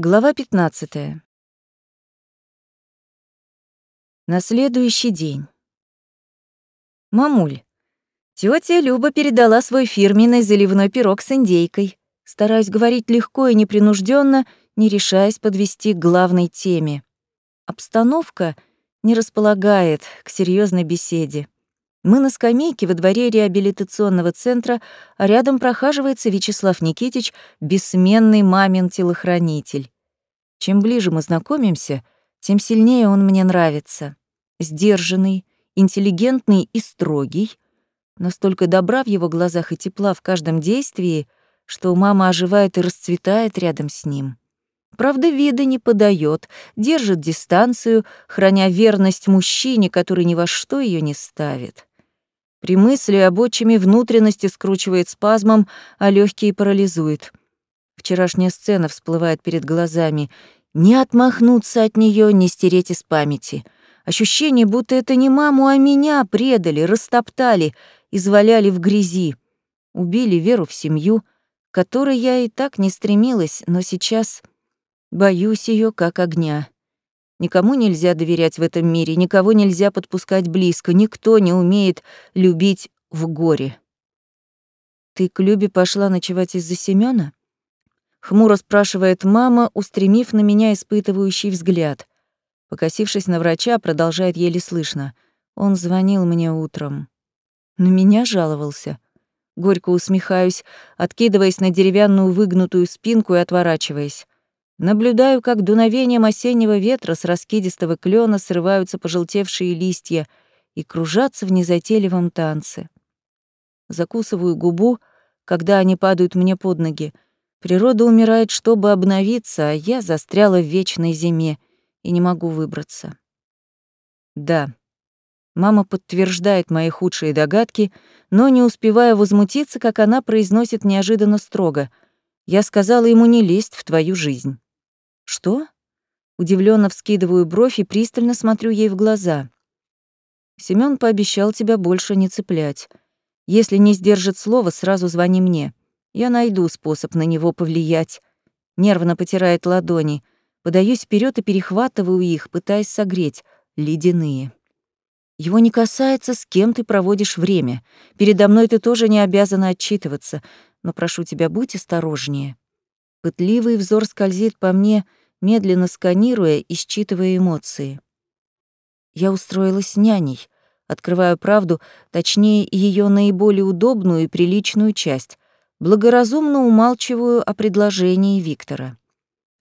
Глава 15. На следующий день. Мамуль, тетя Люба передала свой фирменный заливной пирог с индейкой. Стараюсь говорить легко и непринужденно, не решаясь подвести к главной теме. Обстановка не располагает к серьезной беседе. Мы на скамейке во дворе реабилитационного центра, а рядом прохаживается Вячеслав Никитич, бессменный мамин телохранитель. Чем ближе мы знакомимся, тем сильнее он мне нравится. Сдержанный, интеллигентный и строгий, настолько добра в его глазах и тепла в каждом действии, что мама оживает и расцветает рядом с ним. Правда, вида не подает, держит дистанцию, храня верность мужчине, который ни во что ее не ставит. При мысли об отчиме внутренности скручивает спазмом, а легкие парализует. Вчерашняя сцена всплывает перед глазами. Не отмахнуться от нее, не стереть из памяти. Ощущение, будто это не маму, а меня предали, растоптали, изваляли в грязи. Убили веру в семью, которой я и так не стремилась, но сейчас боюсь ее как огня. Никому нельзя доверять в этом мире, никого нельзя подпускать близко, никто не умеет любить в горе. «Ты к Любе пошла ночевать из-за Семёна?» Хмуро спрашивает мама, устремив на меня испытывающий взгляд. Покосившись на врача, продолжает еле слышно. Он звонил мне утром. На меня жаловался. Горько усмехаюсь, откидываясь на деревянную выгнутую спинку и отворачиваясь. Наблюдаю, как дуновением осеннего ветра с раскидистого клена срываются пожелтевшие листья и кружатся в незатейливом танце. Закусываю губу, когда они падают мне под ноги. Природа умирает, чтобы обновиться, а я застряла в вечной зиме и не могу выбраться. Да, мама подтверждает мои худшие догадки, но не успевая возмутиться, как она произносит неожиданно строго. Я сказала ему не лезть в твою жизнь. «Что?» Удивленно вскидываю бровь и пристально смотрю ей в глаза. Семён пообещал тебя больше не цеплять. Если не сдержит слово, сразу звони мне. Я найду способ на него повлиять. Нервно потирает ладони. Подаюсь вперед и перехватываю их, пытаясь согреть. Ледяные. Его не касается, с кем ты проводишь время. Передо мной ты тоже не обязана отчитываться. Но прошу тебя, будь осторожнее. Пытливый взор скользит по мне, медленно сканируя и считывая эмоции. Я устроилась няней, открываю правду, точнее, ее наиболее удобную и приличную часть. Благоразумно умалчиваю о предложении Виктора.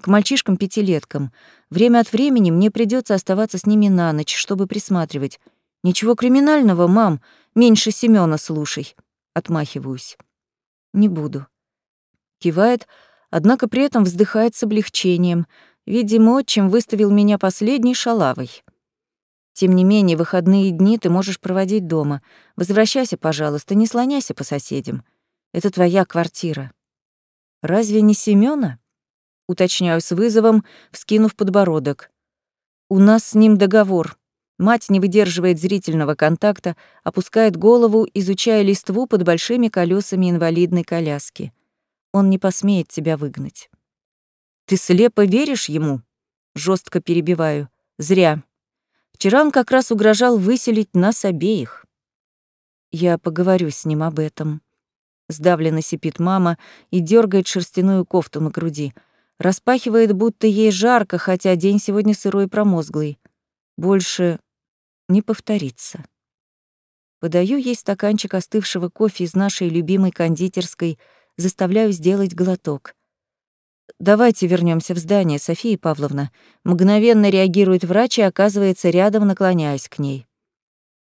К мальчишкам-пятилеткам. Время от времени мне придется оставаться с ними на ночь, чтобы присматривать. Ничего криминального, мам, меньше Семёна слушай. Отмахиваюсь. Не буду. Кивает, однако при этом вздыхает с облегчением. Видимо, отчим выставил меня последней шалавой. Тем не менее, выходные дни ты можешь проводить дома. Возвращайся, пожалуйста, не слоняйся по соседям. Это твоя квартира. Разве не Семёна? Уточняю с вызовом, вскинув подбородок. У нас с ним договор. Мать не выдерживает зрительного контакта, опускает голову, изучая листву под большими колесами инвалидной коляски он не посмеет тебя выгнать. Ты слепо веришь ему? Жестко перебиваю. Зря. Вчера он как раз угрожал выселить нас обеих. Я поговорю с ним об этом. Сдавленно сипит мама и дергает шерстяную кофту на груди. Распахивает, будто ей жарко, хотя день сегодня сырой и промозглый. Больше не повторится. Подаю ей стаканчик остывшего кофе из нашей любимой кондитерской — заставляю сделать глоток. «Давайте вернемся в здание, София Павловна». Мгновенно реагирует врач и оказывается рядом, наклоняясь к ней.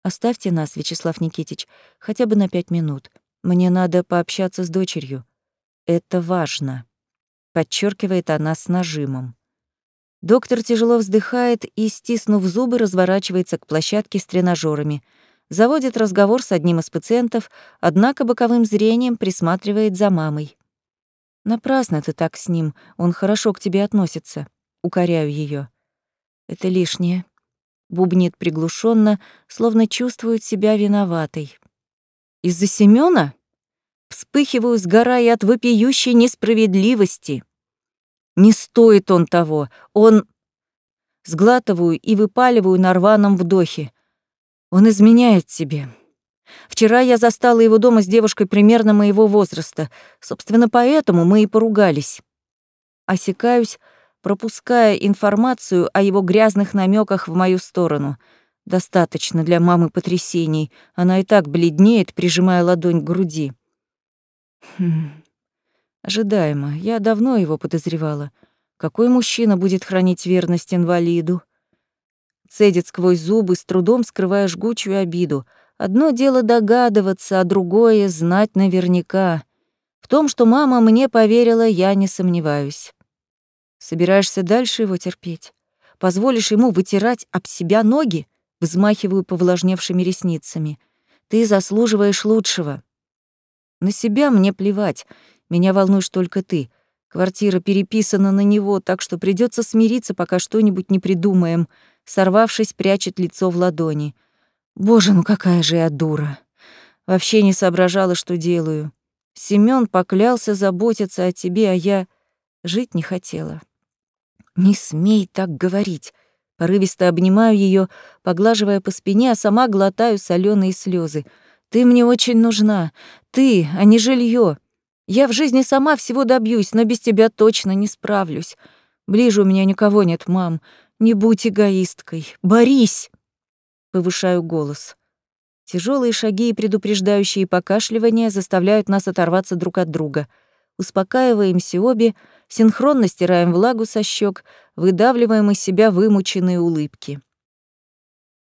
«Оставьте нас, Вячеслав Никитич, хотя бы на пять минут. Мне надо пообщаться с дочерью. Это важно», — подчеркивает она с нажимом. Доктор тяжело вздыхает и, стиснув зубы, разворачивается к площадке с тренажерами — заводит разговор с одним из пациентов, однако боковым зрением присматривает за мамой. «Напрасно ты так с ним, он хорошо к тебе относится», — укоряю ее. «Это лишнее», — бубнит приглушенно, словно чувствует себя виноватой. «Из-за Семёна?» Вспыхиваю, сгорая от вопиющей несправедливости. Не стоит он того. Он... Сглатываю и выпаливаю на рваном вдохе. Он изменяет тебе. Вчера я застала его дома с девушкой примерно моего возраста. Собственно, поэтому мы и поругались. Осекаюсь, пропуская информацию о его грязных намеках в мою сторону. Достаточно для мамы потрясений. Она и так бледнеет, прижимая ладонь к груди. Хм. Ожидаемо. Я давно его подозревала. Какой мужчина будет хранить верность инвалиду? Цедит сквозь зубы, с трудом скрывая жгучую обиду. Одно дело догадываться, а другое — знать наверняка. В том, что мама мне поверила, я не сомневаюсь. Собираешься дальше его терпеть? Позволишь ему вытирать об себя ноги? Взмахиваю повлажневшими ресницами. Ты заслуживаешь лучшего. На себя мне плевать. Меня волнуешь только ты. Квартира переписана на него, так что придется смириться, пока что-нибудь не придумаем. Сорвавшись, прячет лицо в ладони. Боже, ну какая же я дура. Вообще не соображала, что делаю. Семён поклялся заботиться о тебе, а я жить не хотела. «Не смей так говорить!» Порывисто обнимаю ее, поглаживая по спине, а сама глотаю соленые слезы. «Ты мне очень нужна. Ты, а не жилье. Я в жизни сама всего добьюсь, но без тебя точно не справлюсь. Ближе у меня никого нет, мам. Не будь эгоисткой. Борись!» Повышаю голос. Тяжелые шаги и предупреждающие покашливания заставляют нас оторваться друг от друга — Успокаиваемся обе, синхронно стираем влагу со щек, выдавливаем из себя вымученные улыбки.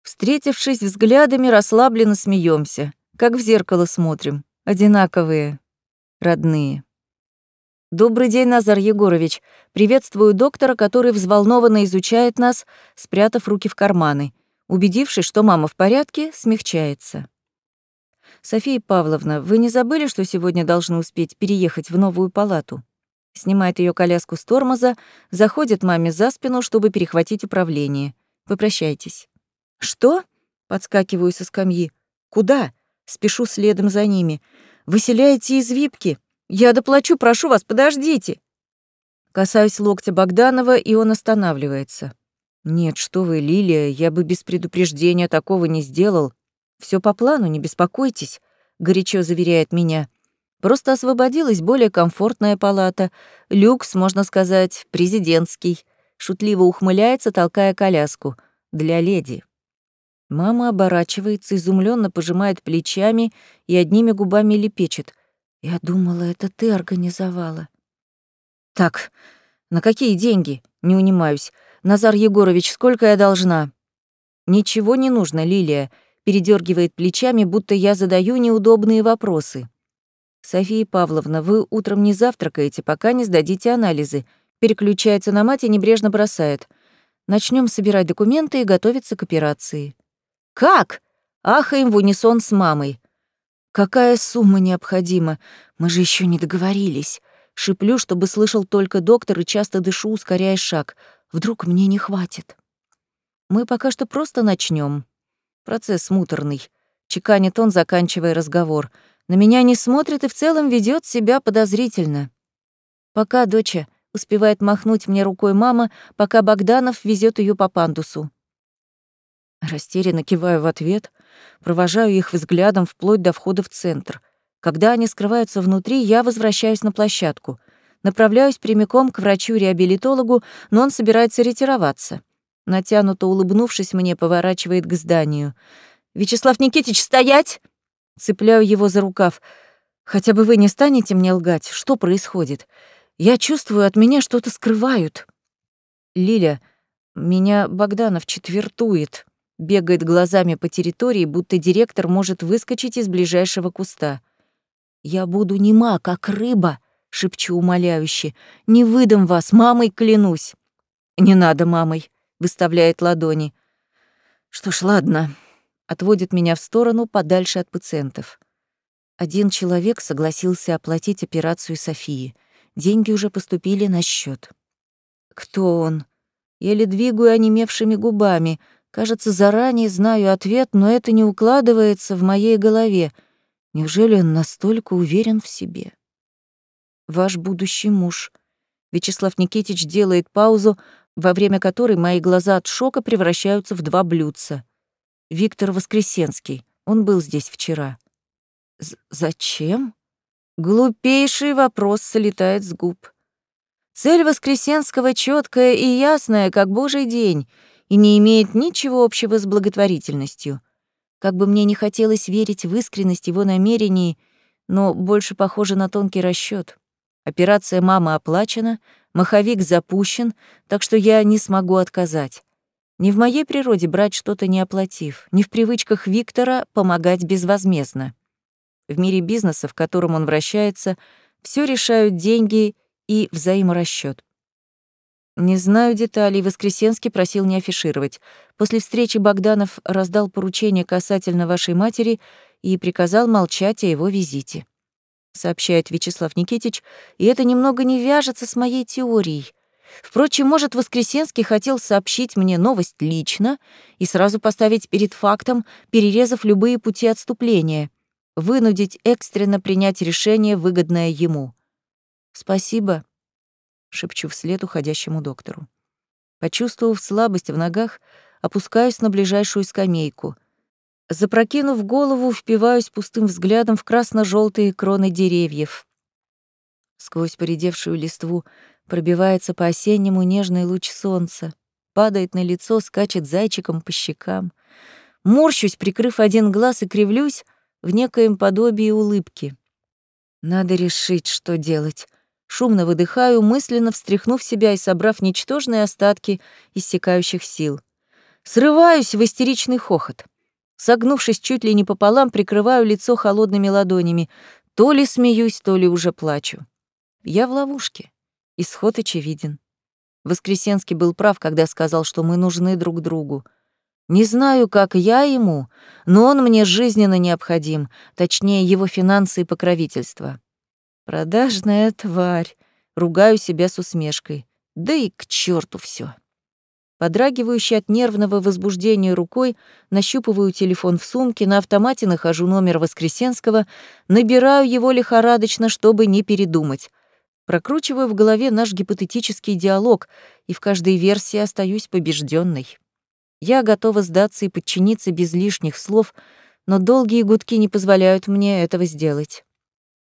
Встретившись взглядами, расслабленно смеемся, как в зеркало смотрим, одинаковые, родные. «Добрый день, Назар Егорович. Приветствую доктора, который взволнованно изучает нас, спрятав руки в карманы. Убедившись, что мама в порядке, смягчается. «София Павловна, вы не забыли, что сегодня должны успеть переехать в новую палату?» Снимает ее коляску с тормоза, заходит маме за спину, чтобы перехватить управление. Попрощайтесь. «Что?» — подскакиваю со скамьи. «Куда?» — спешу следом за ними. «Выселяете из випки? Я доплачу, прошу вас, подождите!» Касаюсь локтя Богданова, и он останавливается. «Нет, что вы, Лилия, я бы без предупреждения такого не сделал. Все по плану, не беспокойтесь», — горячо заверяет меня. «Просто освободилась более комфортная палата. Люкс, можно сказать, президентский». Шутливо ухмыляется, толкая коляску. «Для леди». Мама оборачивается, изумленно пожимает плечами и одними губами лепечет. «Я думала, это ты организовала». «Так, на какие деньги?» — не унимаюсь. «Назар Егорович, сколько я должна?» «Ничего не нужно, Лилия передергивает плечами, будто я задаю неудобные вопросы. «София Павловна, вы утром не завтракаете, пока не сдадите анализы». Переключается на мать и небрежно бросает. Начнем собирать документы и готовиться к операции». «Как?» — ахаем в унисон с мамой. «Какая сумма необходима? Мы же еще не договорились». Шиплю, чтобы слышал только доктор, и часто дышу, ускоряя шаг. Вдруг мне не хватит. Мы пока что просто начнем. Процесс муторный. Чеканит он, заканчивая разговор. На меня не смотрит и в целом ведет себя подозрительно. Пока доча успевает махнуть мне рукой мама, пока Богданов везет ее по пандусу. Растерянно киваю в ответ, провожаю их взглядом вплоть до входа в центр. Когда они скрываются внутри, я возвращаюсь на площадку. Направляюсь прямиком к врачу-реабилитологу, но он собирается ретироваться. Натянуто улыбнувшись мне, поворачивает к зданию. «Вячеслав Никитич, стоять!» Цепляю его за рукав. «Хотя бы вы не станете мне лгать? Что происходит? Я чувствую, от меня что-то скрывают». «Лиля, меня Богданов четвертует», бегает глазами по территории, будто директор может выскочить из ближайшего куста. «Я буду нема, как рыба», — шепчу умоляюще. «Не выдам вас, мамой клянусь». «Не надо мамой», выставляет ладони. Что ж, ладно. Отводит меня в сторону, подальше от пациентов. Один человек согласился оплатить операцию Софии. Деньги уже поступили на счет. Кто он? Еле двигаю онемевшими губами. Кажется, заранее знаю ответ, но это не укладывается в моей голове. Неужели он настолько уверен в себе? Ваш будущий муж. Вячеслав Никитич делает паузу, во время которой мои глаза от шока превращаются в два блюдца. Виктор Воскресенский. Он был здесь вчера. З зачем? Глупейший вопрос слетает с губ. Цель Воскресенского четкая и ясная, как божий день, и не имеет ничего общего с благотворительностью. Как бы мне не хотелось верить в искренность его намерений, но больше похоже на тонкий расчет. Операция мамы оплачена, маховик запущен, так что я не смогу отказать. Не в моей природе брать что-то не оплатив, не в привычках Виктора помогать безвозмездно. В мире бизнеса, в котором он вращается, все решают деньги и взаиморасчет. Не знаю деталей, Воскресенский просил не афишировать. После встречи Богданов раздал поручение касательно вашей матери и приказал молчать о его визите. Сообщает Вячеслав Никитич, и это немного не вяжется с моей теорией. Впрочем, может, Воскресенский хотел сообщить мне новость лично и сразу поставить перед фактом, перерезав любые пути отступления, вынудить экстренно принять решение, выгодное ему. «Спасибо», — шепчу вслед уходящему доктору. Почувствовав слабость в ногах, опускаюсь на ближайшую скамейку. Запрокинув голову, впиваюсь пустым взглядом в красно желтые кроны деревьев. Сквозь поредевшую листву пробивается по-осеннему нежный луч солнца, падает на лицо, скачет зайчиком по щекам. Морщусь, прикрыв один глаз, и кривлюсь в некоем подобии улыбки. Надо решить, что делать. Шумно выдыхаю, мысленно встряхнув себя и собрав ничтожные остатки иссякающих сил. Срываюсь в истеричный хохот. Согнувшись чуть ли не пополам, прикрываю лицо холодными ладонями. То ли смеюсь, то ли уже плачу. Я в ловушке. Исход очевиден. Воскресенский был прав, когда сказал, что мы нужны друг другу. Не знаю, как я ему, но он мне жизненно необходим, точнее, его финансы и покровительство. Продажная тварь. Ругаю себя с усмешкой. Да и к черту все. Подрагивающий от нервного возбуждения рукой, нащупываю телефон в сумке, на автомате нахожу номер Воскресенского, набираю его лихорадочно, чтобы не передумать. Прокручиваю в голове наш гипотетический диалог, и в каждой версии остаюсь побежденной. Я готова сдаться и подчиниться без лишних слов, но долгие гудки не позволяют мне этого сделать.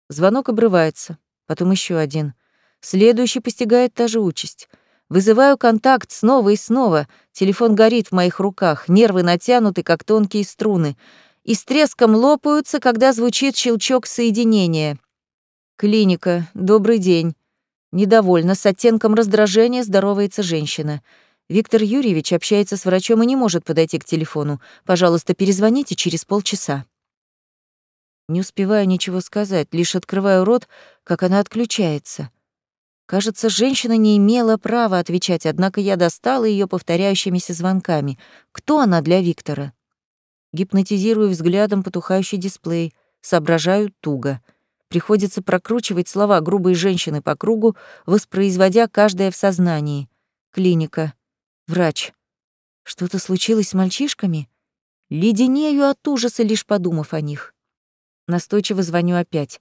Звонок обрывается, потом еще один. Следующий постигает та же участь. Вызываю контакт снова и снова. Телефон горит в моих руках, нервы натянуты, как тонкие струны, и с треском лопаются, когда звучит щелчок соединения. «Клиника. Добрый день». Недовольно, с оттенком раздражения здоровается женщина. Виктор Юрьевич общается с врачом и не может подойти к телефону. Пожалуйста, перезвоните через полчаса. Не успеваю ничего сказать, лишь открываю рот, как она отключается. Кажется, женщина не имела права отвечать, однако я достала ее повторяющимися звонками. Кто она для Виктора? Гипнотизирую взглядом потухающий дисплей, соображаю туго — Приходится прокручивать слова грубой женщины по кругу, воспроизводя каждое в сознании. Клиника. Врач. Что-то случилось с мальчишками? Леденею от ужаса, лишь подумав о них. Настойчиво звоню опять.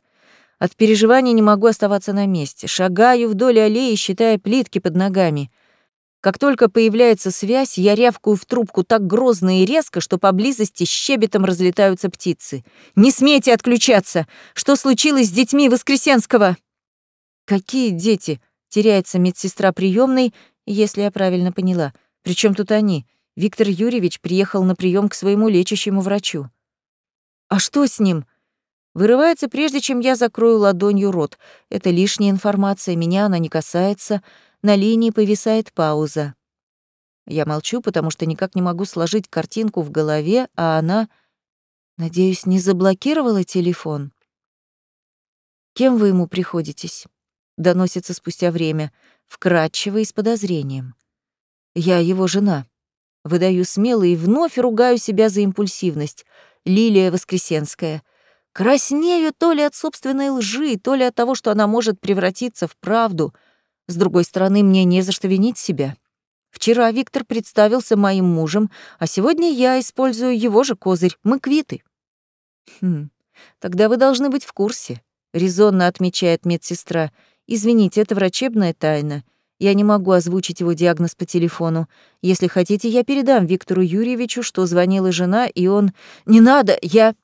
От переживаний не могу оставаться на месте. Шагаю вдоль аллеи, считая плитки под ногами — как только появляется связь, я рявкаю в трубку так грозно и резко, что поблизости щебетом разлетаются птицы. «Не смейте отключаться! Что случилось с детьми Воскресенского?» «Какие дети?» — теряется медсестра приемной, если я правильно поняла. Причем тут они? Виктор Юрьевич приехал на прием к своему лечащему врачу. «А что с ним?» Вырывается, прежде чем я закрою ладонью рот. Это лишняя информация, меня она не касается — на линии повисает пауза. Я молчу, потому что никак не могу сложить картинку в голове, а она, надеюсь, не заблокировала телефон. «Кем вы ему приходитесь?» — доносится спустя время, вкрадчиво и с подозрением. «Я его жена». Выдаю смело и вновь ругаю себя за импульсивность. Лилия Воскресенская. Краснею то ли от собственной лжи, то ли от того, что она может превратиться в правду — с другой стороны, мне не за что винить себя. Вчера Виктор представился моим мужем, а сегодня я использую его же козырь. Мы квиты. Хм, тогда вы должны быть в курсе, резонно отмечает медсестра. Извините, это врачебная тайна. Я не могу озвучить его диагноз по телефону. Если хотите, я передам Виктору Юрьевичу, что звонила жена, и он... Не надо, я...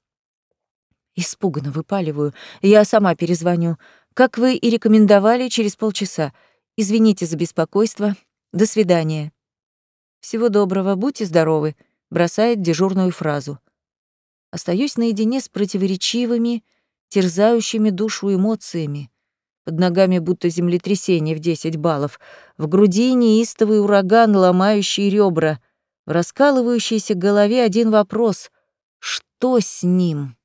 Испуганно выпаливаю. Я сама перезвоню. Как вы и рекомендовали, через полчаса. Извините за беспокойство. До свидания. Всего доброго, будьте здоровы, бросает дежурную фразу. Остаюсь наедине с противоречивыми, терзающими душу эмоциями. Под ногами будто землетрясение в 10 баллов. В груди неистовый ураган, ломающий ребра. В раскалывающейся голове один вопрос. Что с ним?